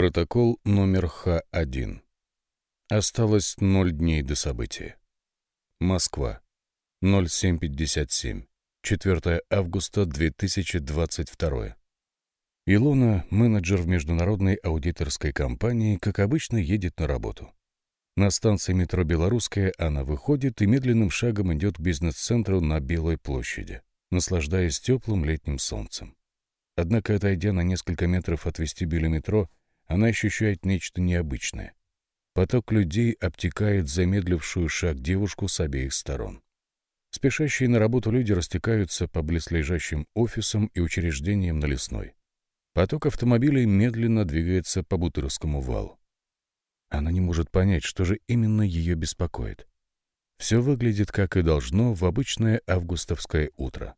Протокол номер Х1. Осталось ноль дней до события. Москва. 0757. 4 августа 2022. Илона, менеджер в международной аудиторской компании, как обычно, едет на работу. На станции метро «Белорусская» она выходит и медленным шагом идет к бизнес-центру на Белой площади, наслаждаясь теплым летним солнцем. Однако, отойдя на несколько метров от вестибюля метро, она ощущает нечто необычное. Поток людей обтекает замедлившую шаг девушку с обеих сторон. Спешащие на работу люди растекаются по близлежащим офисам и учреждениям на лесной. Поток автомобилей медленно двигается по Бутырскому валу. Она не может понять, что же именно ее беспокоит. Все выглядит, как и должно, в обычное августовское утро.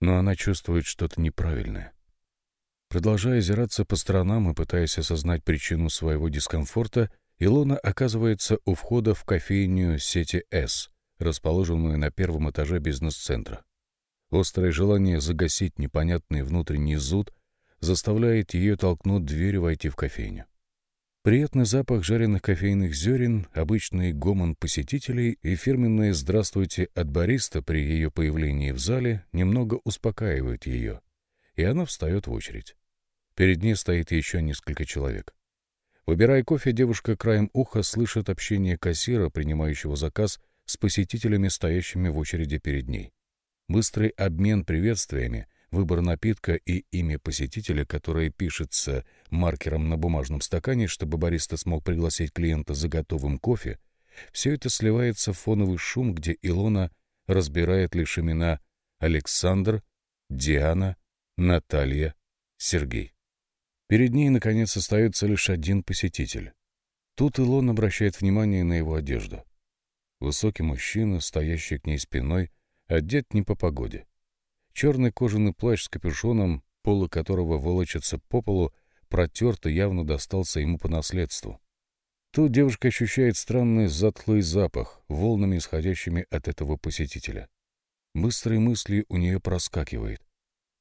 Но она чувствует что-то неправильное. Продолжая озираться по сторонам и пытаясь осознать причину своего дискомфорта, Илона оказывается у входа в кофейню сети «С», расположенную на первом этаже бизнес-центра. Острое желание загасить непонятный внутренний зуд заставляет ее толкнуть дверь и войти в кофейню. Приятный запах жареных кофейных зерен, обычный гомон посетителей и фирменное «Здравствуйте» от бариста при ее появлении в зале немного успокаивают ее, и она встает в очередь. Перед ней стоит еще несколько человек. Выбирая кофе, девушка краем уха слышит общение кассира, принимающего заказ, с посетителями, стоящими в очереди перед ней. Быстрый обмен приветствиями, выбор напитка и имя посетителя, которое пишется маркером на бумажном стакане, чтобы бариста смог пригласить клиента за готовым кофе, все это сливается в фоновый шум, где Илона разбирает лишь имена Александр, Диана, Наталья, Сергей. Перед ней, наконец, остается лишь один посетитель. Тут Илон обращает внимание на его одежду. Высокий мужчина, стоящий к ней спиной, одет не по погоде. Черный кожаный плащ с капюшоном, полы которого волочатся по полу, протерт и явно достался ему по наследству. Тут девушка ощущает странный затлый запах, волнами исходящими от этого посетителя. Быстрые мысли у нее проскакивают.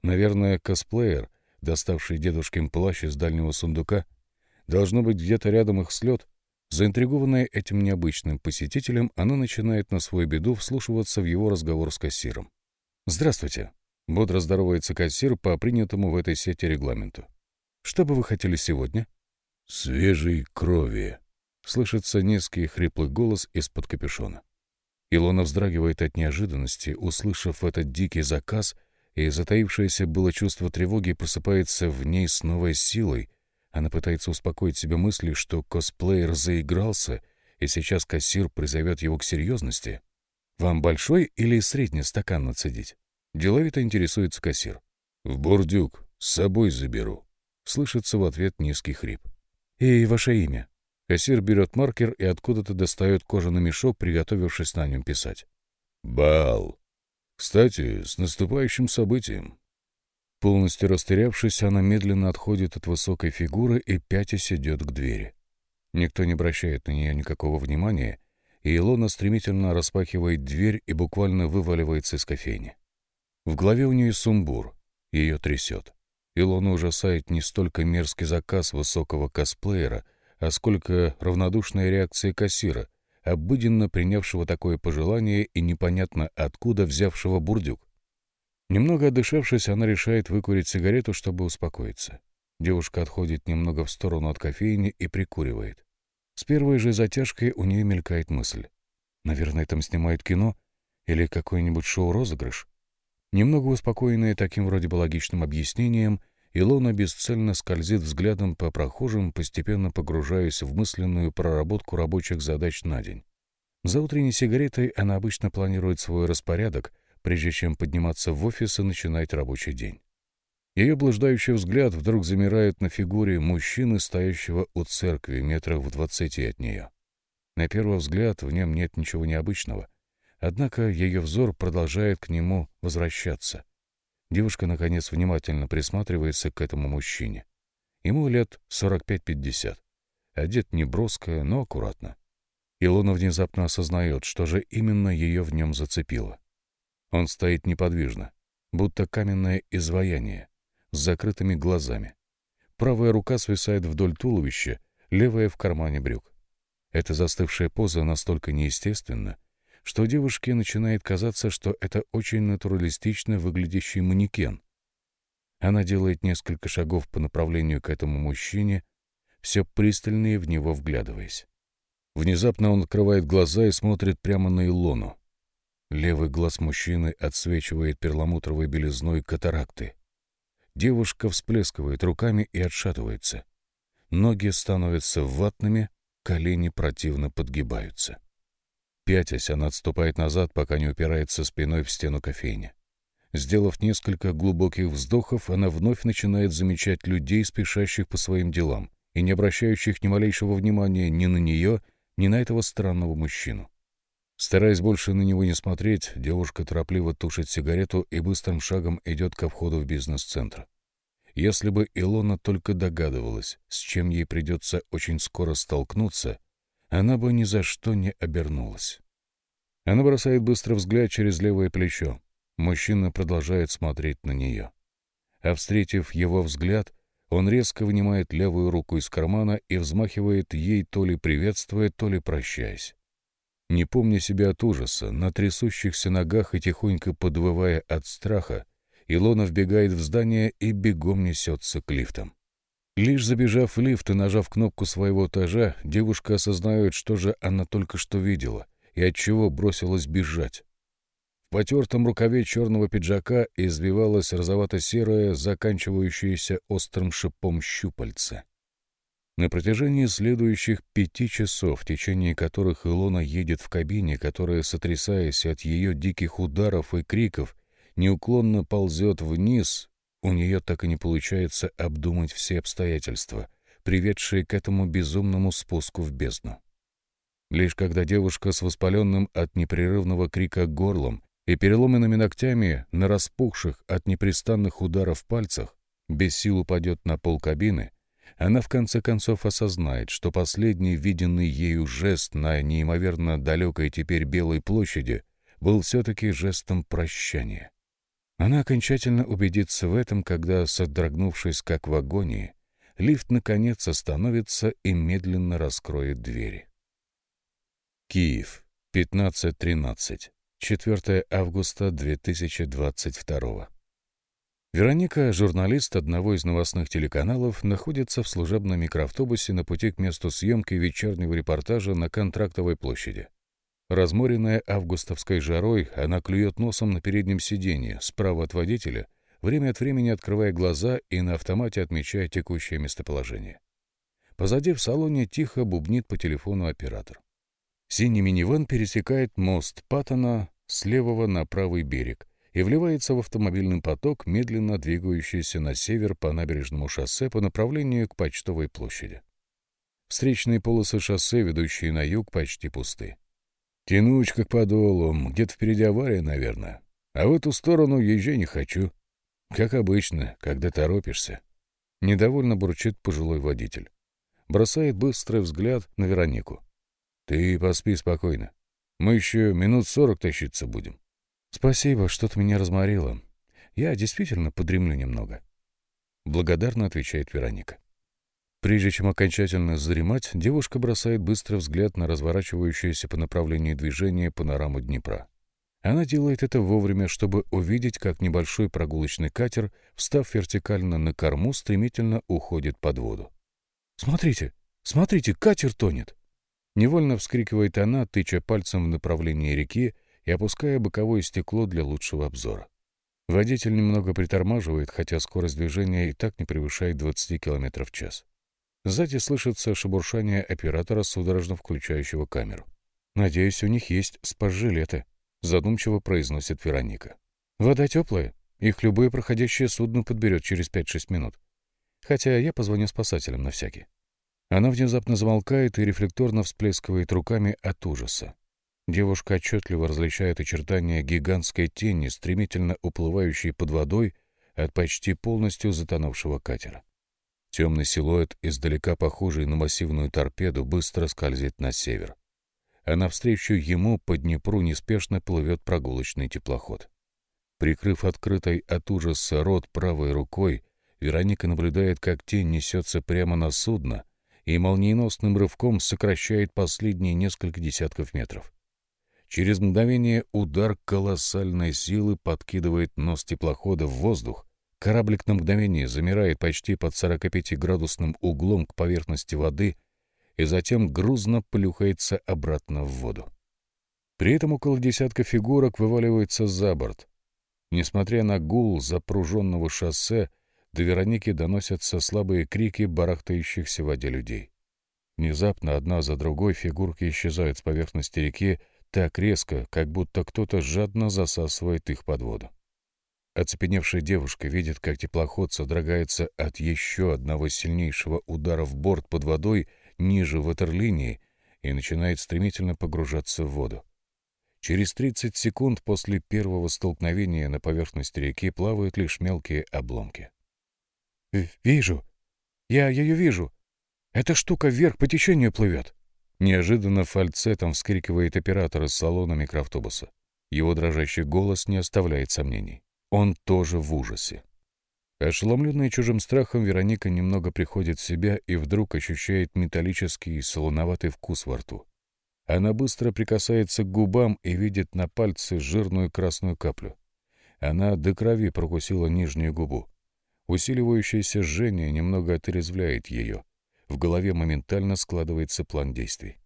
Наверное, косплеер — доставший дедушкин плащ из дальнего сундука, должно быть где-то рядом их слет, заинтригованная этим необычным посетителем, она начинает на свою беду вслушиваться в его разговор с кассиром. «Здравствуйте», — бодро здоровается кассир по принятому в этой сети регламенту. «Что бы вы хотели сегодня?» «Свежей крови», — слышится низкий хриплый голос из-под капюшона. Илона вздрагивает от неожиданности, услышав этот дикий заказ — и затаившееся было чувство тревоги просыпается в ней с новой силой. Она пытается успокоить себя мыслью, что косплеер заигрался, и сейчас кассир призовет его к серьезности. «Вам большой или средний стакан нацедить?» Деловито интересуется кассир. «В бурдюк, с собой заберу», — слышится в ответ низкий хрип. «И ваше имя?» Кассир берет маркер и откуда-то достает кожаный мешок, приготовившись на нем писать. Бал. «Кстати, с наступающим событием!» Полностью растерявшись, она медленно отходит от высокой фигуры и пятясь идет к двери. Никто не обращает на нее никакого внимания, и Илона стремительно распахивает дверь и буквально вываливается из кофейни. В голове у нее сумбур, ее трясет. Илона ужасает не столько мерзкий заказ высокого косплеера, а сколько равнодушная реакция кассира — обыденно принявшего такое пожелание и непонятно откуда взявшего бурдюк. Немного отдышавшись, она решает выкурить сигарету, чтобы успокоиться. Девушка отходит немного в сторону от кофейни и прикуривает. С первой же затяжкой у нее мелькает мысль. Наверное, там снимают кино или какой-нибудь шоу-розыгрыш. Немного успокоенная таким вроде бы логичным объяснением — Илона бесцельно скользит взглядом по прохожим, постепенно погружаясь в мысленную проработку рабочих задач на день. За утренней сигаретой она обычно планирует свой распорядок, прежде чем подниматься в офис и начинать рабочий день. Ее блуждающий взгляд вдруг замирает на фигуре мужчины, стоящего у церкви метров в двадцати от нее. На первый взгляд в нем нет ничего необычного, однако ее взор продолжает к нему возвращаться — Девушка, наконец, внимательно присматривается к этому мужчине. Ему лет 45-50. Одет неброско, но аккуратно. Илона внезапно осознает, что же именно ее в нем зацепило. Он стоит неподвижно, будто каменное изваяние, с закрытыми глазами. Правая рука свисает вдоль туловища, левая в кармане брюк. Эта застывшая поза настолько неестественна, что девушке начинает казаться, что это очень натуралистично выглядящий манекен. Она делает несколько шагов по направлению к этому мужчине, все пристальнее в него вглядываясь. Внезапно он открывает глаза и смотрит прямо на Илону. Левый глаз мужчины отсвечивает перламутровой белизной катаракты. Девушка всплескивает руками и отшатывается. Ноги становятся ватными, колени противно подгибаются. Пятясь, она отступает назад, пока не упирается спиной в стену кофейни. Сделав несколько глубоких вздохов, она вновь начинает замечать людей, спешащих по своим делам и не обращающих ни малейшего внимания ни на нее, ни на этого странного мужчину. Стараясь больше на него не смотреть, девушка торопливо тушит сигарету и быстрым шагом идет ко входу в бизнес-центр. Если бы Илона только догадывалась, с чем ей придется очень скоро столкнуться, она бы ни за что не обернулась. Она бросает быстро взгляд через левое плечо. Мужчина продолжает смотреть на нее. А встретив его взгляд, он резко вынимает левую руку из кармана и взмахивает ей то ли приветствуя, то ли прощаясь. Не помня себя от ужаса, на трясущихся ногах и тихонько подвывая от страха, Илона вбегает в здание и бегом несется к лифтам. Лишь забежав в лифт и нажав кнопку своего этажа, девушка осознает, что же она только что видела и отчего бросилась бежать. В потертом рукаве черного пиджака извивалась розовато-серая, заканчивающаяся острым шипом щупальца. На протяжении следующих пяти часов, в течение которых Илона едет в кабине, которая, сотрясаясь от ее диких ударов и криков, неуклонно ползет вниз, у нее так и не получается обдумать все обстоятельства, приведшие к этому безумному спуску в бездну. Лишь когда девушка с воспаленным от непрерывного крика горлом и переломанными ногтями на распухших от непрестанных ударов пальцах без сил упадет на пол кабины, она в конце концов осознает, что последний виденный ею жест на неимоверно далекой теперь Белой площади был все-таки жестом прощания. Она окончательно убедится в этом, когда, содрогнувшись как в агонии, лифт наконец остановится и медленно раскроет двери. Киев, 15.13, 4 августа 2022 Вероника, журналист одного из новостных телеканалов, находится в служебном микроавтобусе на пути к месту съемки вечернего репортажа на Контрактовой площади. Разморенная августовской жарой, она клюет носом на переднем сиденье, справа от водителя, время от времени открывая глаза и на автомате отмечая текущее местоположение. Позади в салоне тихо бубнит по телефону оператор. Синий минивэн пересекает мост Паттона с левого на правый берег и вливается в автомобильный поток, медленно двигающийся на север по набережному шоссе по направлению к почтовой площади. Встречные полосы шоссе, ведущие на юг, почти пусты. Тянусь как по где-то впереди авария, наверное. А в эту сторону езжай не хочу. Как обычно, когда торопишься. Недовольно бурчит пожилой водитель. Бросает быстрый взгляд на Веронику. Ты поспи спокойно. Мы еще минут сорок тащиться будем. Спасибо, что ты меня разморила, Я действительно подремлю немного. Благодарно отвечает Вероника. Прежде чем окончательно задремать, девушка бросает быстрый взгляд на разворачивающееся по направлению движения панораму Днепра. Она делает это вовремя, чтобы увидеть, как небольшой прогулочный катер, встав вертикально на корму, стремительно уходит под воду. «Смотрите! Смотрите, катер тонет!» Невольно вскрикивает она, тыча пальцем в направлении реки и опуская боковое стекло для лучшего обзора. Водитель немного притормаживает, хотя скорость движения и так не превышает 20 км в час. Сзади слышится шебуршание оператора, судорожно включающего камеру. «Надеюсь, у них есть спасжилеты», — задумчиво произносит Вероника. «Вода теплая. Их любое проходящее судно подберет через 5-6 минут. Хотя я позвоню спасателям на всякий». Она внезапно замолкает и рефлекторно всплескивает руками от ужаса. Девушка отчетливо различает очертания гигантской тени, стремительно уплывающей под водой от почти полностью затонувшего катера. Темный силуэт, издалека похожий на массивную торпеду, быстро скользит на север. А навстречу ему по Днепру неспешно плывет прогулочный теплоход. Прикрыв открытой от ужаса рот правой рукой, Вероника наблюдает, как тень несется прямо на судно и молниеносным рывком сокращает последние несколько десятков метров. Через мгновение удар колоссальной силы подкидывает нос теплохода в воздух, Кораблик на мгновение замирает почти под 45-градусным углом к поверхности воды и затем грузно плюхается обратно в воду. При этом около десятка фигурок вываливается за борт. Несмотря на гул запруженного шоссе, до Вероники доносятся слабые крики барахтающихся в воде людей. Внезапно одна за другой фигурки исчезают с поверхности реки так резко, как будто кто-то жадно засасывает их под воду. Оцепеневшая девушка видит, как теплоход содрогается от еще одного сильнейшего удара в борт под водой ниже ватерлинии и начинает стремительно погружаться в воду. Через 30 секунд после первого столкновения на поверхности реки плавают лишь мелкие обломки. «Э, «Вижу! Я ее вижу! Эта штука вверх по течению плывет!» Неожиданно фальцетом вскрикивает оператор из салона микроавтобуса. Его дрожащий голос не оставляет сомнений. Он тоже в ужасе. Ошеломленная чужим страхом, Вероника немного приходит в себя и вдруг ощущает металлический солоноватый вкус во рту. Она быстро прикасается к губам и видит на пальце жирную красную каплю. Она до крови прокусила нижнюю губу. Усиливающееся жжение немного отрезвляет ее. В голове моментально складывается план действий.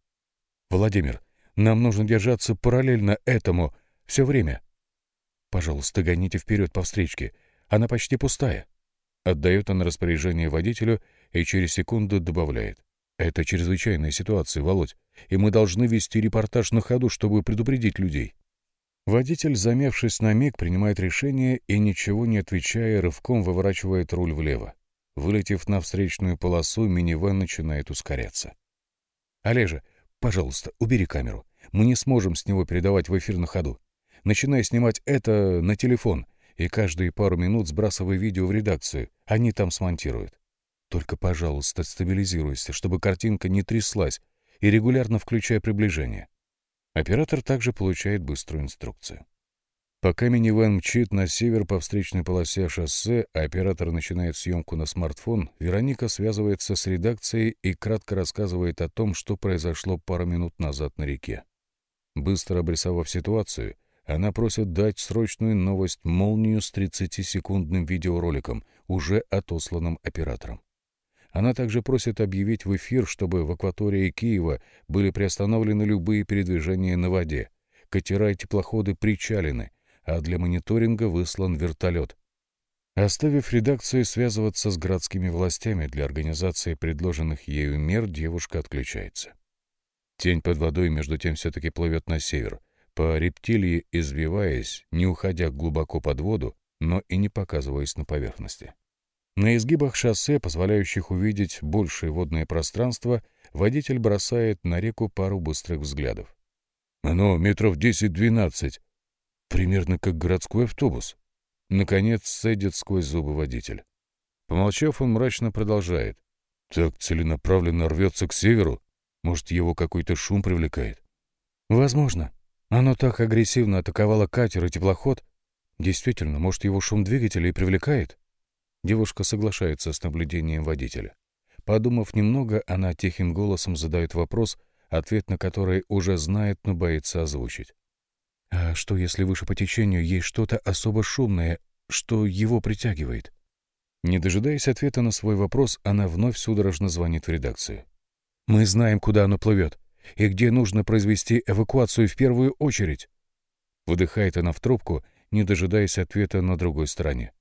«Владимир, нам нужно держаться параллельно этому все время», «Пожалуйста, гоните вперед по встречке. Она почти пустая». Отдает он распоряжение водителю и через секунду добавляет. «Это чрезвычайная ситуация, Володь, и мы должны вести репортаж на ходу, чтобы предупредить людей». Водитель, замявшись на миг, принимает решение и, ничего не отвечая, рывком выворачивает руль влево. Вылетев на встречную полосу, минивэн начинает ускоряться. «Олежа, пожалуйста, убери камеру. Мы не сможем с него передавать в эфир на ходу начинай снимать это на телефон, и каждые пару минут сбрасывай видео в редакцию, они там смонтируют. Только, пожалуйста, стабилизируйся, чтобы картинка не тряслась, и регулярно включая приближение. Оператор также получает быструю инструкцию. Пока минивэн мчит на север по встречной полосе шоссе, а оператор начинает съемку на смартфон, Вероника связывается с редакцией и кратко рассказывает о том, что произошло пару минут назад на реке. Быстро обрисовав ситуацию, она просит дать срочную новость «Молнию» с 30-секундным видеороликом, уже отосланным оператором. Она также просит объявить в эфир, чтобы в акватории Киева были приостановлены любые передвижения на воде. Катера и теплоходы причалены, а для мониторинга выслан вертолет. Оставив редакцию связываться с городскими властями для организации предложенных ею мер, девушка отключается. Тень под водой между тем все-таки плывет на север — по рептилии извиваясь, не уходя глубоко под воду, но и не показываясь на поверхности. На изгибах шоссе, позволяющих увидеть большее водное пространство, водитель бросает на реку пару быстрых взглядов. «Оно метров 10-12, примерно как городской автобус», — наконец садит сквозь зубы водитель. Помолчав, он мрачно продолжает. «Так целенаправленно рвется к северу? Может, его какой-то шум привлекает?» «Возможно», оно так агрессивно атаковало катер и теплоход. Действительно, может, его шум двигателя и привлекает? Девушка соглашается с наблюдением водителя. Подумав немного, она тихим голосом задает вопрос, ответ на который уже знает, но боится озвучить. «А что, если выше по течению есть что-то особо шумное, что его притягивает?» Не дожидаясь ответа на свой вопрос, она вновь судорожно звонит в редакцию. «Мы знаем, куда оно плывет и где нужно произвести эвакуацию в первую очередь?» Выдыхает она в трубку, не дожидаясь ответа на другой стороне.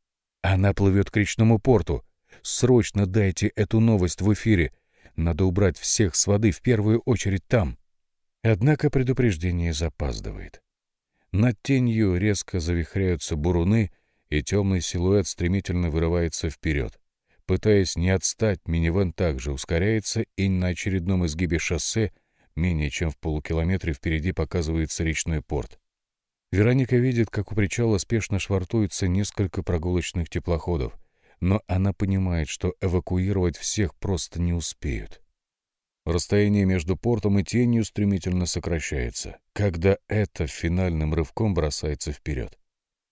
«Она плывет к речному порту. Срочно дайте эту новость в эфире. Надо убрать всех с воды в первую очередь там». Однако предупреждение запаздывает. Над тенью резко завихряются буруны, и темный силуэт стремительно вырывается вперед. Пытаясь не отстать, минивэн также ускоряется и на очередном изгибе шоссе Менее чем в полукилометре впереди показывается речной порт. Вероника видит, как у причала спешно швартуются несколько прогулочных теплоходов, но она понимает, что эвакуировать всех просто не успеют. Расстояние между портом и тенью стремительно сокращается, когда это финальным рывком бросается вперед.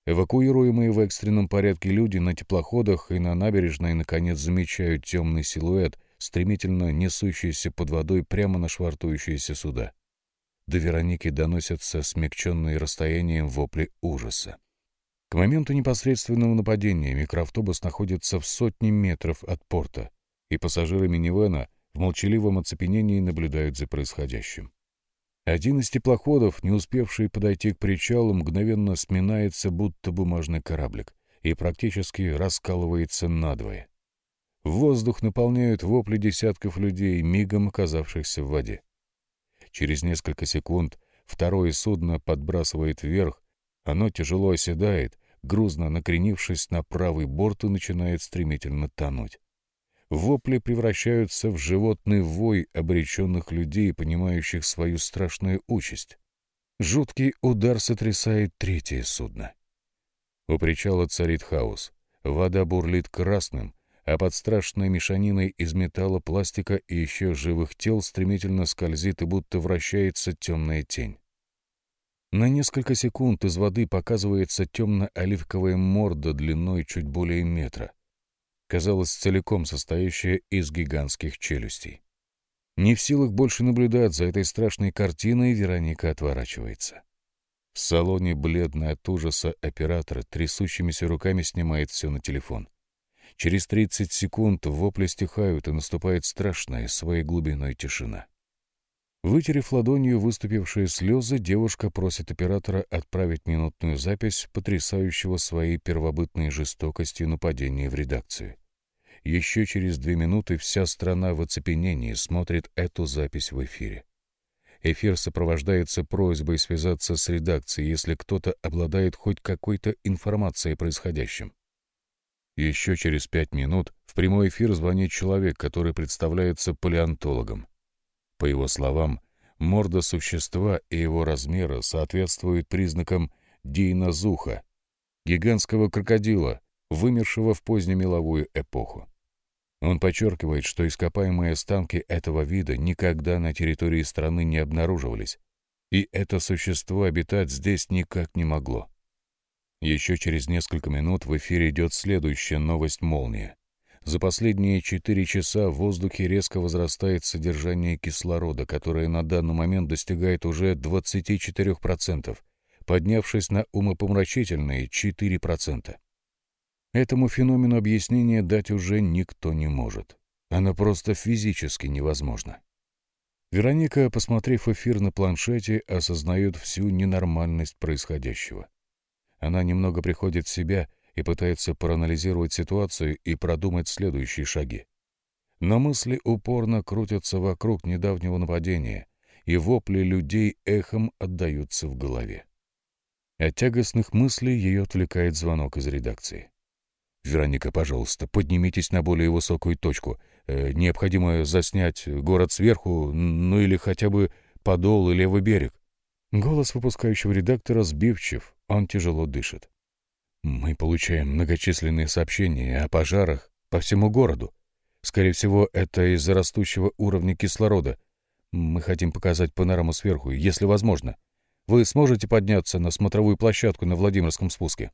Эвакуируемые в экстренном порядке люди на теплоходах и на набережной наконец замечают темный силуэт — стремительно несущиеся под водой прямо на швартующиеся суда. До Вероники доносятся смягченные расстоянием вопли ужаса. К моменту непосредственного нападения микроавтобус находится в сотне метров от порта, и пассажиры минивэна в молчаливом оцепенении наблюдают за происходящим. Один из теплоходов, не успевший подойти к причалу, мгновенно сминается, будто бумажный кораблик, и практически раскалывается надвое. Воздух наполняют вопли десятков людей, мигом оказавшихся в воде. Через несколько секунд второе судно подбрасывает вверх, оно тяжело оседает, грузно накренившись на правый борт и начинает стремительно тонуть. Вопли превращаются в животный вой обреченных людей, понимающих свою страшную участь. Жуткий удар сотрясает третье судно. У причала царит хаос. Вода бурлит красным, а под страшной мешаниной из металла, пластика и еще живых тел стремительно скользит и будто вращается темная тень. На несколько секунд из воды показывается темно-оливковая морда длиной чуть более метра, казалось, целиком состоящая из гигантских челюстей. Не в силах больше наблюдать за этой страшной картиной, Вероника отворачивается. В салоне, бледная от ужаса, оператор, трясущимися руками снимает все на телефон — Через 30 секунд вопли стихают, и наступает страшная своей глубиной тишина. Вытерев ладонью выступившие слезы, девушка просит оператора отправить минутную запись потрясающего своей первобытной жестокости нападения в редакцию. Еще через две минуты вся страна в оцепенении смотрит эту запись в эфире. Эфир сопровождается просьбой связаться с редакцией, если кто-то обладает хоть какой-то информацией о происходящем. Еще через пять минут в прямой эфир звонит человек, который представляется палеонтологом. По его словам, морда существа и его размера соответствуют признакам динозуха, гигантского крокодила, вымершего в позднемеловую эпоху. Он подчеркивает, что ископаемые останки этого вида никогда на территории страны не обнаруживались, и это существо обитать здесь никак не могло. Еще через несколько минут в эфире идет следующая новость «Молния». За последние 4 часа в воздухе резко возрастает содержание кислорода, которое на данный момент достигает уже 24%, поднявшись на умопомрачительные 4%. Этому феномену объяснение дать уже никто не может. Оно просто физически невозможно. Вероника, посмотрев эфир на планшете, осознает всю ненормальность происходящего. Она немного приходит в себя и пытается проанализировать ситуацию и продумать следующие шаги. Но мысли упорно крутятся вокруг недавнего нападения, и вопли людей эхом отдаются в голове. От тягостных мыслей ее отвлекает звонок из редакции. «Вероника, пожалуйста, поднимитесь на более высокую точку. Э, необходимо заснять город сверху, ну или хотя бы подол и левый берег». Голос выпускающего редактора сбивчив, он тяжело дышит. Мы получаем многочисленные сообщения о пожарах по всему городу. Скорее всего, это из-за растущего уровня кислорода. Мы хотим показать панораму сверху, если возможно. Вы сможете подняться на смотровую площадку на Владимирском спуске?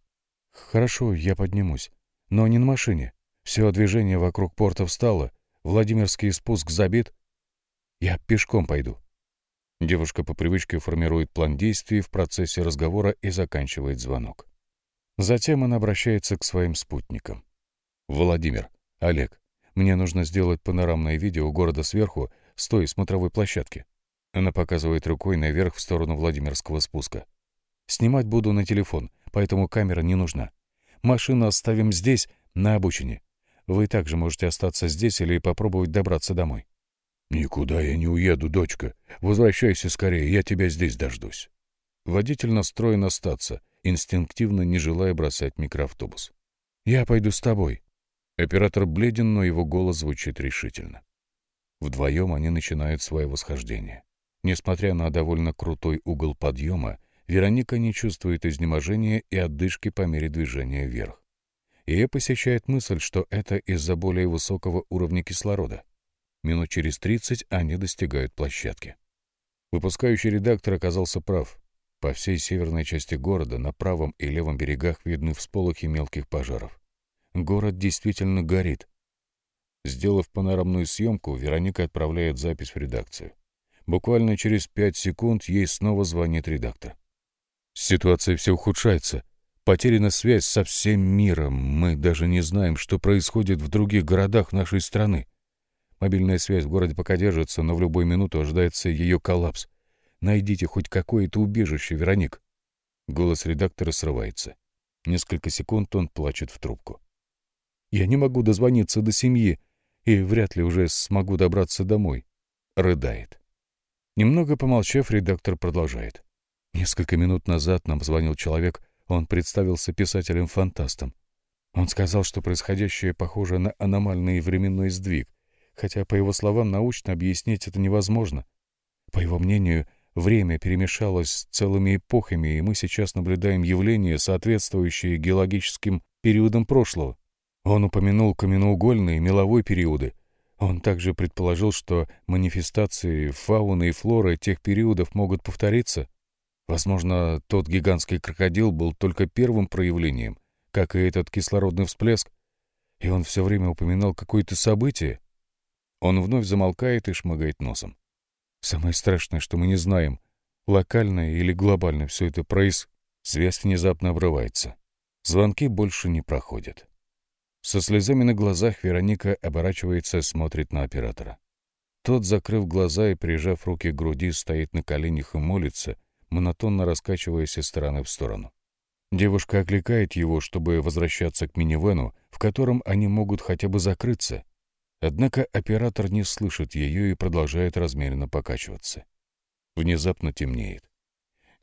Хорошо, я поднимусь. Но не на машине. Все движение вокруг порта встало. Владимирский спуск забит. Я пешком пойду. Девушка по привычке формирует план действий в процессе разговора и заканчивает звонок. Затем она обращается к своим спутникам. «Владимир, Олег, мне нужно сделать панорамное видео города сверху с той смотровой площадки». Она показывает рукой наверх в сторону Владимирского спуска. «Снимать буду на телефон, поэтому камера не нужна. Машину оставим здесь, на обочине. Вы также можете остаться здесь или попробовать добраться домой». «Никуда я не уеду, дочка. Возвращайся скорее, я тебя здесь дождусь». Водитель настроен остаться, инстинктивно не желая бросать микроавтобус. «Я пойду с тобой». Оператор бледен, но его голос звучит решительно. Вдвоем они начинают свое восхождение. Несмотря на довольно крутой угол подъема, Вероника не чувствует изнеможения и отдышки по мере движения вверх. Ее посещает мысль, что это из-за более высокого уровня кислорода. Минут через 30 они достигают площадки. Выпускающий редактор оказался прав. По всей северной части города на правом и левом берегах видны всполохи мелких пожаров. Город действительно горит. Сделав панорамную съемку, Вероника отправляет запись в редакцию. Буквально через 5 секунд ей снова звонит редактор. Ситуация все ухудшается. Потеряна связь со всем миром. Мы даже не знаем, что происходит в других городах нашей страны. Мобильная связь в городе пока держится, но в любую минуту ожидается ее коллапс. Найдите хоть какое-то убежище, Вероник. Голос редактора срывается. Несколько секунд он плачет в трубку. Я не могу дозвониться до семьи и вряд ли уже смогу добраться домой. Рыдает. Немного помолчав, редактор продолжает. Несколько минут назад нам звонил человек, он представился писателем-фантастом. Он сказал, что происходящее похоже на аномальный временной сдвиг хотя, по его словам, научно объяснить это невозможно. По его мнению, время перемешалось с целыми эпохами, и мы сейчас наблюдаем явления, соответствующие геологическим периодам прошлого. Он упомянул каменноугольные и меловой периоды. Он также предположил, что манифестации фауны и флоры тех периодов могут повториться. Возможно, тот гигантский крокодил был только первым проявлением, как и этот кислородный всплеск, и он все время упоминал какое-то событие, он вновь замолкает и шмыгает носом. «Самое страшное, что мы не знаем, локально или глобально все это проис...» Связь внезапно обрывается. Звонки больше не проходят. Со слезами на глазах Вероника оборачивается и смотрит на оператора. Тот, закрыв глаза и прижав руки к груди, стоит на коленях и молится, монотонно раскачиваясь из стороны в сторону. Девушка окликает его, чтобы возвращаться к минивену, в котором они могут хотя бы закрыться, Однако оператор не слышит ее и продолжает размеренно покачиваться. Внезапно темнеет.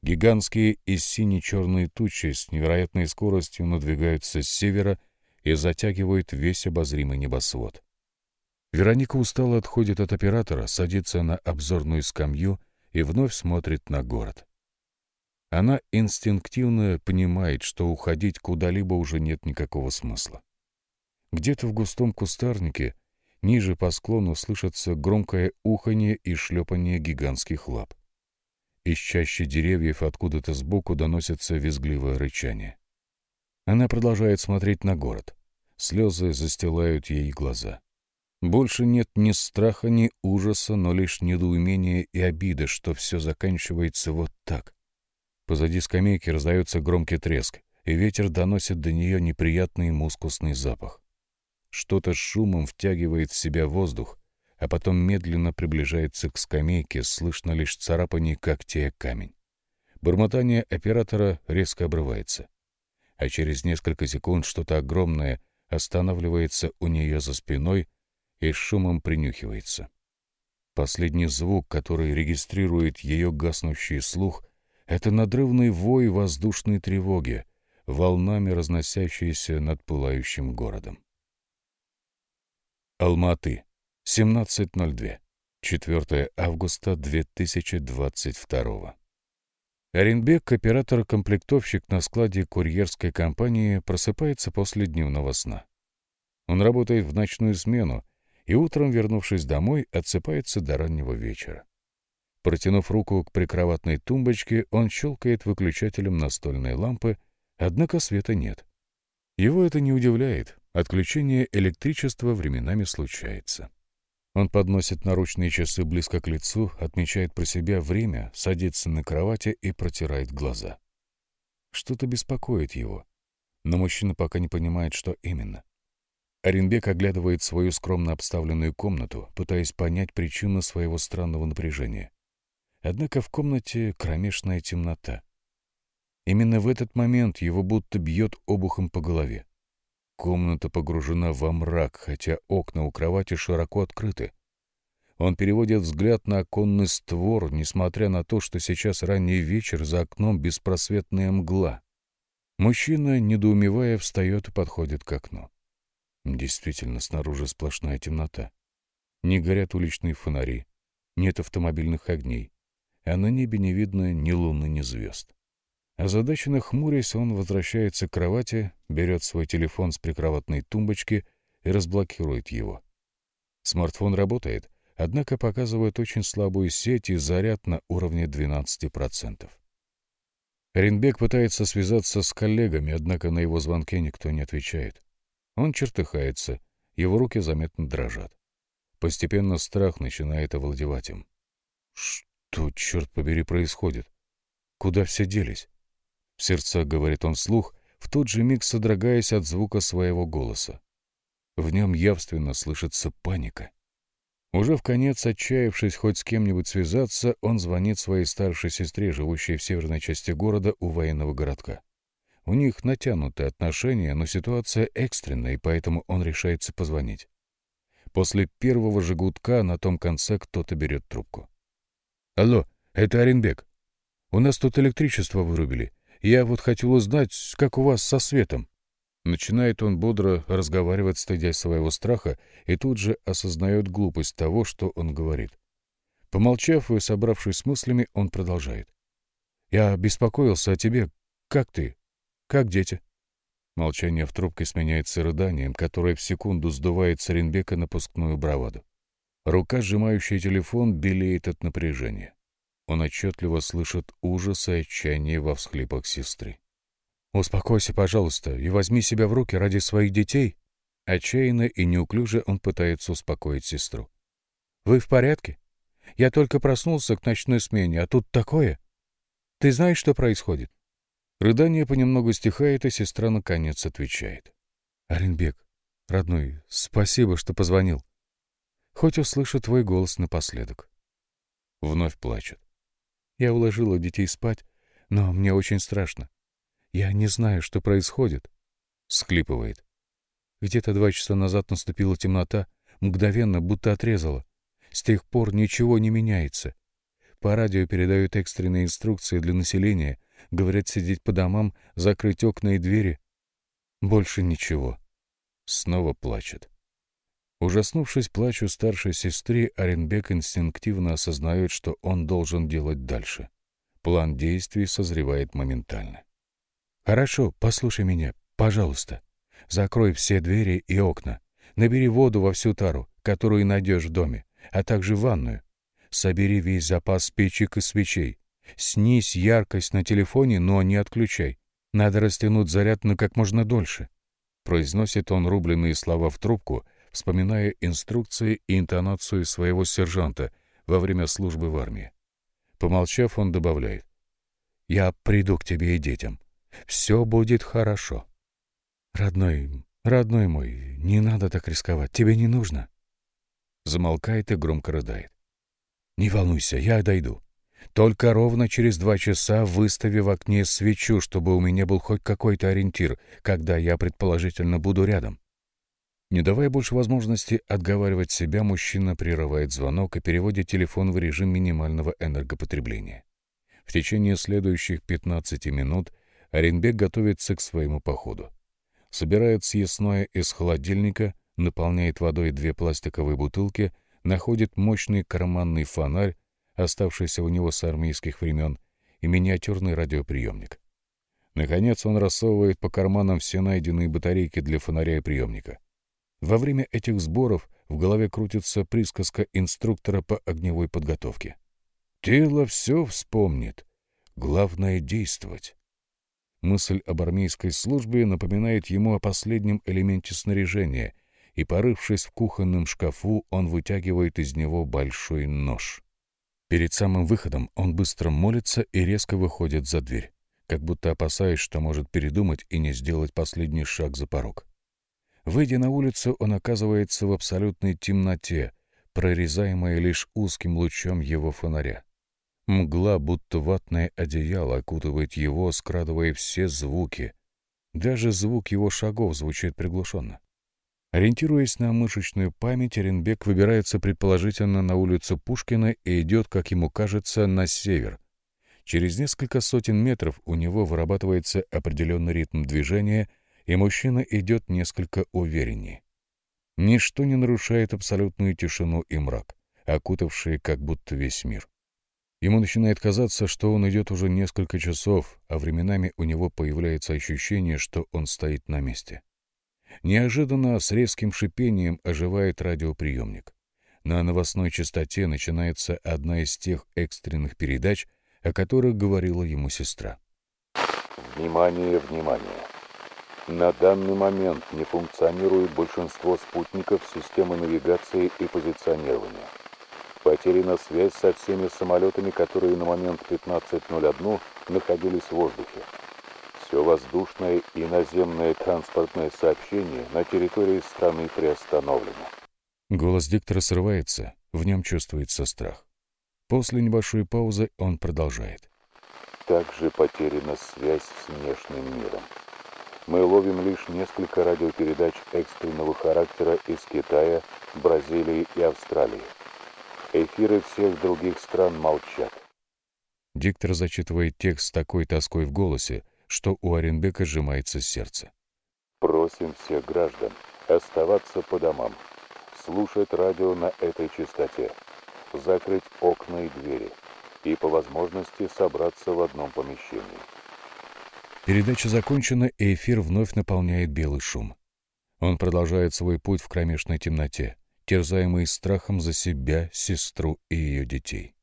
Гигантские и сине-черные тучи с невероятной скоростью надвигаются с севера и затягивают весь обозримый небосвод. Вероника устало отходит от оператора, садится на обзорную скамью и вновь смотрит на город. Она инстинктивно понимает, что уходить куда-либо уже нет никакого смысла. Где-то в густом кустарнике Ниже по склону слышатся громкое уханье и шлепанье гигантских лап. Из чаще деревьев откуда-то сбоку доносится визгливое рычание. Она продолжает смотреть на город. Слезы застилают ей глаза. Больше нет ни страха, ни ужаса, но лишь недоумение и обида, что все заканчивается вот так. Позади скамейки раздается громкий треск, и ветер доносит до нее неприятный мускусный запах. Что-то шумом втягивает в себя воздух, а потом медленно приближается к скамейке, слышно лишь царапание когтей камень. Бормотание оператора резко обрывается, а через несколько секунд что-то огромное останавливается у нее за спиной и шумом принюхивается. Последний звук, который регистрирует ее гаснущий слух, это надрывный вой воздушной тревоги, волнами разносящиеся над пылающим городом. Алматы, 17.02, 4 августа 2022. Оренбек, оператор-комплектовщик на складе курьерской компании, просыпается после дневного сна. Он работает в ночную смену и утром, вернувшись домой, отсыпается до раннего вечера. Протянув руку к прикроватной тумбочке, он щелкает выключателем настольной лампы, однако света нет. Его это не удивляет, Отключение электричества временами случается. Он подносит наручные часы близко к лицу, отмечает про себя время, садится на кровати и протирает глаза. Что-то беспокоит его, но мужчина пока не понимает, что именно. Оренбек оглядывает свою скромно обставленную комнату, пытаясь понять причину своего странного напряжения. Однако в комнате кромешная темнота. Именно в этот момент его будто бьет обухом по голове. Комната погружена во мрак, хотя окна у кровати широко открыты. Он переводит взгляд на оконный створ, несмотря на то, что сейчас ранний вечер, за окном беспросветная мгла. Мужчина, недоумевая, встает и подходит к окну. Действительно, снаружи сплошная темнота. Не горят уличные фонари, нет автомобильных огней, а на небе не видно ни луны, ни звезд. Озадаченно хмурясь, он возвращается к кровати, берет свой телефон с прикроватной тумбочки и разблокирует его. Смартфон работает, однако показывает очень слабую сеть и заряд на уровне 12%. Ренбек пытается связаться с коллегами, однако на его звонке никто не отвечает. Он чертыхается, его руки заметно дрожат. Постепенно страх начинает овладевать им. Что, черт побери, происходит? Куда все делись? В сердцах говорит он вслух, в тот же миг содрогаясь от звука своего голоса. В нем явственно слышится паника. Уже в конец, отчаявшись хоть с кем-нибудь связаться, он звонит своей старшей сестре, живущей в северной части города у военного городка. У них натянутые отношения, но ситуация экстренная, и поэтому он решается позвонить. После первого же гудка на том конце кто-то берет трубку. «Алло, это Оренбек. У нас тут электричество вырубили. Я вот хотел узнать, как у вас со светом». Начинает он бодро разговаривать, стыдясь своего страха, и тут же осознает глупость того, что он говорит. Помолчав и собравшись с мыслями, он продолжает. «Я беспокоился о тебе. Как ты? Как дети?» Молчание в трубке сменяется рыданием, которое в секунду сдувает с Оренбека напускную браваду. Рука, сжимающая телефон, белеет от напряжения. Он отчетливо слышит ужас и отчаяние во всхлипах сестры. «Успокойся, пожалуйста, и возьми себя в руки ради своих детей!» Отчаянно и неуклюже он пытается успокоить сестру. «Вы в порядке? Я только проснулся к ночной смене, а тут такое! Ты знаешь, что происходит?» Рыдание понемногу стихает, и сестра наконец отвечает. «Оренбек, родной, спасибо, что позвонил. Хоть услышу твой голос напоследок». Вновь плачет. Я уложила детей спать, но мне очень страшно. Я не знаю, что происходит. Схлипывает. Где-то два часа назад наступила темнота, мгновенно, будто отрезала. С тех пор ничего не меняется. По радио передают экстренные инструкции для населения, говорят сидеть по домам, закрыть окна и двери. Больше ничего. Снова плачет. Ужаснувшись плачу старшей сестры, Оренбек инстинктивно осознает, что он должен делать дальше. План действий созревает моментально. «Хорошо, послушай меня, пожалуйста. Закрой все двери и окна. Набери воду во всю тару, которую найдешь в доме, а также ванную. Собери весь запас спичек и свечей. Снизь яркость на телефоне, но не отключай. Надо растянуть заряд на как можно дольше». Произносит он рубленные слова в трубку — вспоминая инструкции и интонацию своего сержанта во время службы в армии. Помолчав, он добавляет. «Я приду к тебе и детям. Все будет хорошо». «Родной, родной мой, не надо так рисковать, тебе не нужно». Замолкает и громко рыдает. «Не волнуйся, я дойду. Только ровно через два часа выстави в окне свечу, чтобы у меня был хоть какой-то ориентир, когда я, предположительно, буду рядом. Не давая больше возможности отговаривать себя, мужчина прерывает звонок и переводит телефон в режим минимального энергопотребления. В течение следующих 15 минут Оренбек готовится к своему походу. Собирает съестное из холодильника, наполняет водой две пластиковые бутылки, находит мощный карманный фонарь, оставшийся у него с армейских времен, и миниатюрный радиоприемник. Наконец он рассовывает по карманам все найденные батарейки для фонаря и приемника. Во время этих сборов в голове крутится присказка инструктора по огневой подготовке. «Тело все вспомнит. Главное — действовать». Мысль об армейской службе напоминает ему о последнем элементе снаряжения, и, порывшись в кухонном шкафу, он вытягивает из него большой нож. Перед самым выходом он быстро молится и резко выходит за дверь, как будто опасаясь, что может передумать и не сделать последний шаг за порог. Выйдя на улицу, он оказывается в абсолютной темноте, прорезаемой лишь узким лучом его фонаря. Мгла, будто ватное одеяло, окутывает его, скрадывая все звуки. Даже звук его шагов звучит приглушенно. Ориентируясь на мышечную память, Оренбек выбирается предположительно на улицу Пушкина и идет, как ему кажется, на север. Через несколько сотен метров у него вырабатывается определенный ритм движения — и мужчина идет несколько увереннее. Ничто не нарушает абсолютную тишину и мрак, окутавшие как будто весь мир. Ему начинает казаться, что он идет уже несколько часов, а временами у него появляется ощущение, что он стоит на месте. Неожиданно с резким шипением оживает радиоприемник. На новостной частоте начинается одна из тех экстренных передач, о которых говорила ему сестра. Внимание, внимание! На данный момент не функционирует большинство спутников системы навигации и позиционирования. Потеряна связь со всеми самолетами, которые на момент 15.01 находились в воздухе. Все воздушное и наземное транспортное сообщение на территории страны приостановлено. Голос диктора срывается, в нем чувствуется страх. После небольшой паузы он продолжает. Также потеряна связь с внешним миром мы ловим лишь несколько радиопередач экстренного характера из Китая, Бразилии и Австралии. Эфиры всех других стран молчат. Диктор зачитывает текст с такой тоской в голосе, что у Оренбека сжимается сердце. Просим всех граждан оставаться по домам, слушать радио на этой частоте, закрыть окна и двери и по возможности собраться в одном помещении. Передача закончена, и эфир вновь наполняет белый шум. Он продолжает свой путь в кромешной темноте, терзаемый страхом за себя, сестру и ее детей.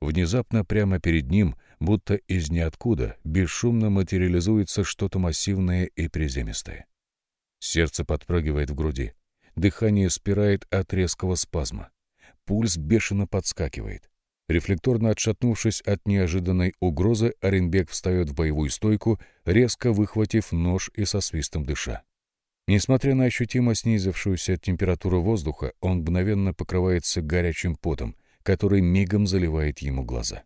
Внезапно прямо перед ним, будто из ниоткуда, бесшумно материализуется что-то массивное и приземистое. Сердце подпрыгивает в груди, дыхание спирает от резкого спазма, пульс бешено подскакивает. Рефлекторно отшатнувшись от неожиданной угрозы, Оренбек встает в боевую стойку, резко выхватив нож и со свистом дыша. Несмотря на ощутимо снизившуюся температуру воздуха, он мгновенно покрывается горячим потом, который мигом заливает ему глаза.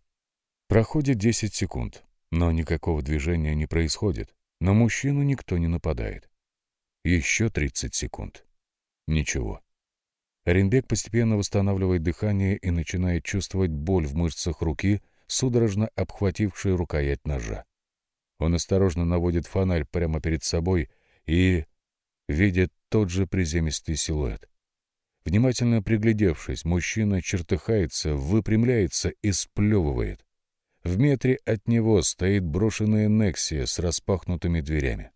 Проходит 10 секунд, но никакого движения не происходит. На мужчину никто не нападает. Еще 30 секунд. Ничего. Оренбек постепенно восстанавливает дыхание и начинает чувствовать боль в мышцах руки, судорожно обхватившей рукоять ножа. Он осторожно наводит фонарь прямо перед собой и... видит тот же приземистый силуэт. Внимательно приглядевшись, мужчина чертыхается, выпрямляется и сплевывает. В метре от него стоит брошенная Нексия с распахнутыми дверями.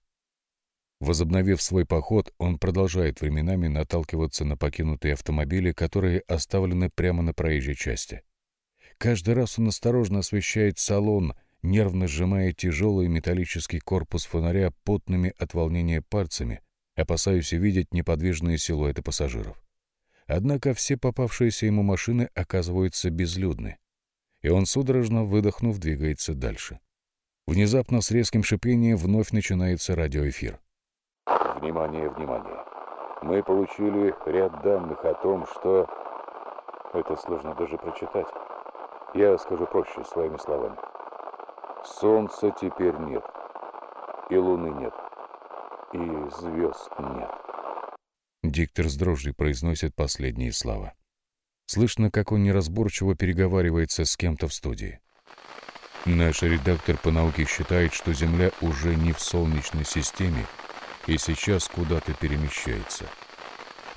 Возобновив свой поход, он продолжает временами наталкиваться на покинутые автомобили, которые оставлены прямо на проезжей части. Каждый раз он осторожно освещает салон, нервно сжимая тяжелый металлический корпус фонаря потными от волнения пальцами, опасаясь увидеть неподвижные силуэты пассажиров. Однако все попавшиеся ему машины оказываются безлюдны, и он, судорожно выдохнув, двигается дальше. Внезапно с резким шипением вновь начинается радиоэфир. Внимание, внимание. Мы получили ряд данных о том, что... Это сложно даже прочитать. Я скажу проще своими словами. Солнца теперь нет. И луны нет. И звезд нет. Диктор с дрожью произносит последние слова. Слышно, как он неразборчиво переговаривается с кем-то в студии. Наш редактор по науке считает, что Земля уже не в Солнечной системе, и сейчас куда-то перемещается.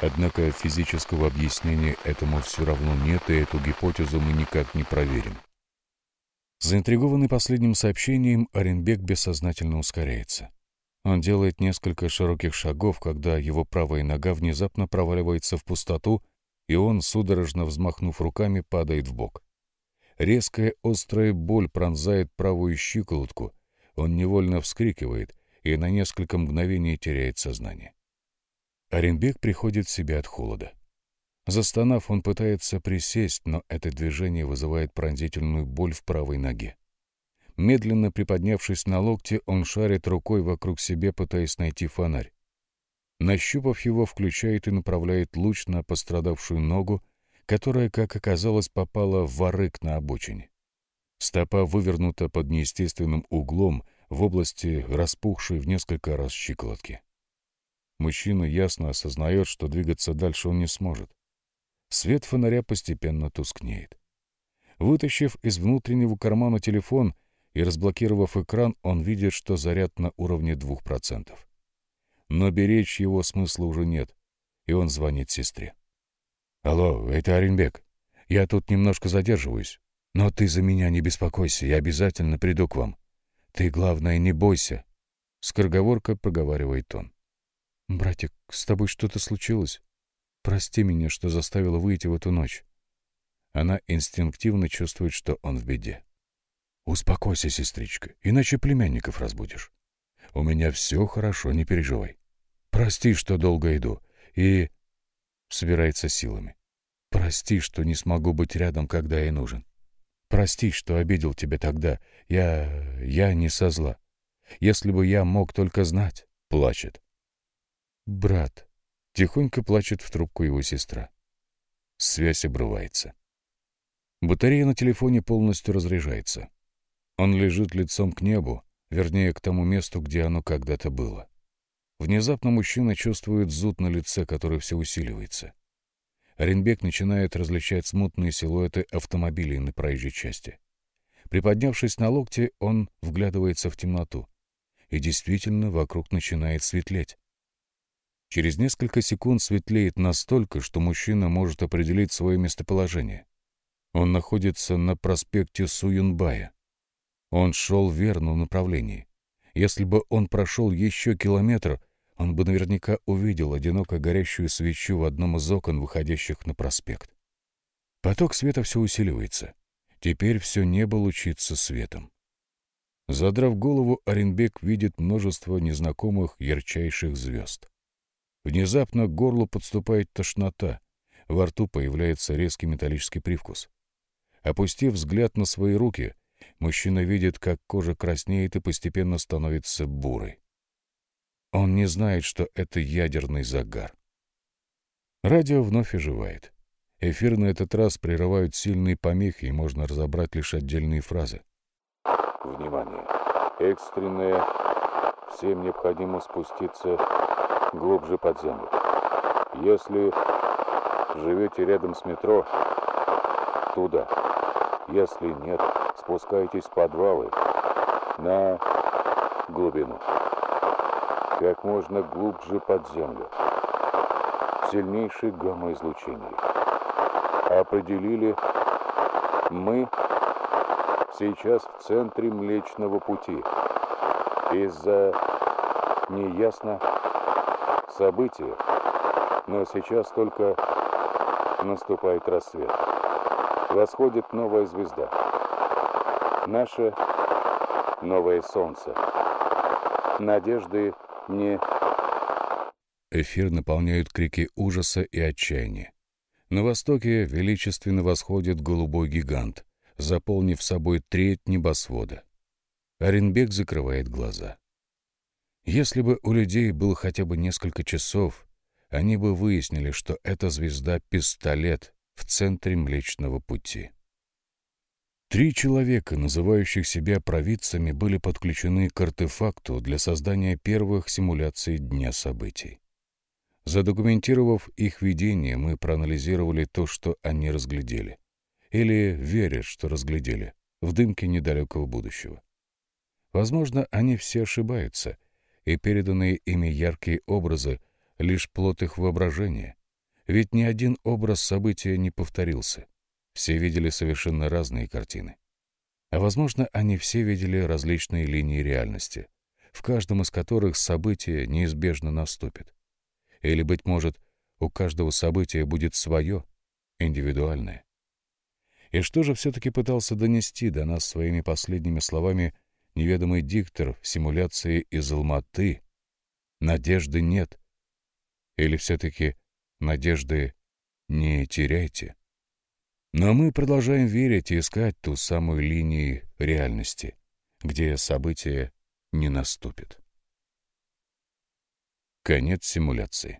Однако физического объяснения этому все равно нет, и эту гипотезу мы никак не проверим. Заинтригованный последним сообщением, Оренбек бессознательно ускоряется. Он делает несколько широких шагов, когда его правая нога внезапно проваливается в пустоту, и он, судорожно взмахнув руками, падает в бок. Резкая острая боль пронзает правую щиколотку. Он невольно вскрикивает, и на несколько мгновений теряет сознание. Оренбек приходит в себя от холода. Застонав, он пытается присесть, но это движение вызывает пронзительную боль в правой ноге. Медленно приподнявшись на локте, он шарит рукой вокруг себя, пытаясь найти фонарь. Нащупав его, включает и направляет луч на пострадавшую ногу, которая, как оказалось, попала в варык на обочине. Стопа вывернута под неестественным углом, в области распухшей в несколько раз щиколотки. Мужчина ясно осознает, что двигаться дальше он не сможет. Свет фонаря постепенно тускнеет. Вытащив из внутреннего кармана телефон и разблокировав экран, он видит, что заряд на уровне 2%. Но беречь его смысла уже нет, и он звонит сестре. «Алло, это Оренбек. Я тут немножко задерживаюсь. Но ты за меня не беспокойся, я обязательно приду к вам. «Ты, главное, не бойся», — скороговорка проговаривает он. «Братик, с тобой что-то случилось? Прости меня, что заставила выйти в эту ночь». Она инстинктивно чувствует, что он в беде. «Успокойся, сестричка, иначе племянников разбудишь. У меня все хорошо, не переживай. Прости, что долго иду, и...» Собирается силами. «Прости, что не смогу быть рядом, когда ей нужен. Прости, что обидел тебя тогда. Я... я не со зла. Если бы я мог только знать...» — плачет. «Брат...» — тихонько плачет в трубку его сестра. Связь обрывается. Батарея на телефоне полностью разряжается. Он лежит лицом к небу, вернее, к тому месту, где оно когда-то было. Внезапно мужчина чувствует зуд на лице, который все усиливается. Оренбек начинает различать смутные силуэты автомобилей на проезжей части. Приподнявшись на локте, он вглядывается в темноту. И действительно, вокруг начинает светлеть. Через несколько секунд светлеет настолько, что мужчина может определить свое местоположение. Он находится на проспекте Суюнбая. Он шел в верном направлении. Если бы он прошел еще километр — он бы наверняка увидел одиноко горящую свечу в одном из окон, выходящих на проспект. Поток света все усиливается. Теперь все небо лучится светом. Задрав голову, Оренбек видит множество незнакомых ярчайших звезд. Внезапно к горлу подступает тошнота, во рту появляется резкий металлический привкус. Опустив взгляд на свои руки, мужчина видит, как кожа краснеет и постепенно становится бурой. Он не знает, что это ядерный загар. Радио вновь оживает. Эфир на этот раз прерывают сильные помехи, и можно разобрать лишь отдельные фразы. Внимание! Экстренное! Всем необходимо спуститься глубже под землю. Если живете рядом с метро, туда. Если нет, спускайтесь в подвалы на глубину как можно глубже под землю. Сильнейшее гамма-излучение. Определили, мы сейчас в центре Млечного Пути. Из-за неясно события, но сейчас только наступает рассвет. Восходит новая звезда. Наше новое солнце. Надежды не...» Эфир наполняют крики ужаса и отчаяния. На востоке величественно восходит голубой гигант, заполнив собой треть небосвода. Оренбек закрывает глаза. Если бы у людей было хотя бы несколько часов, они бы выяснили, что эта звезда — пистолет в центре Млечного Пути. Три человека, называющих себя провидцами, были подключены к артефакту для создания первых симуляций дня событий. Задокументировав их видение, мы проанализировали то, что они разглядели. Или верят, что разглядели, в дымке недалекого будущего. Возможно, они все ошибаются, и переданные ими яркие образы — лишь плод их воображения. Ведь ни один образ события не повторился. Все видели совершенно разные картины. А возможно, они все видели различные линии реальности, в каждом из которых событие неизбежно наступит. Или, быть может, у каждого события будет свое, индивидуальное. И что же все-таки пытался донести до нас своими последними словами неведомый диктор в симуляции из Алматы? Надежды нет. Или все-таки надежды не теряйте? Но мы продолжаем верить и искать ту самую линию реальности, где событие не наступит. Конец симуляции.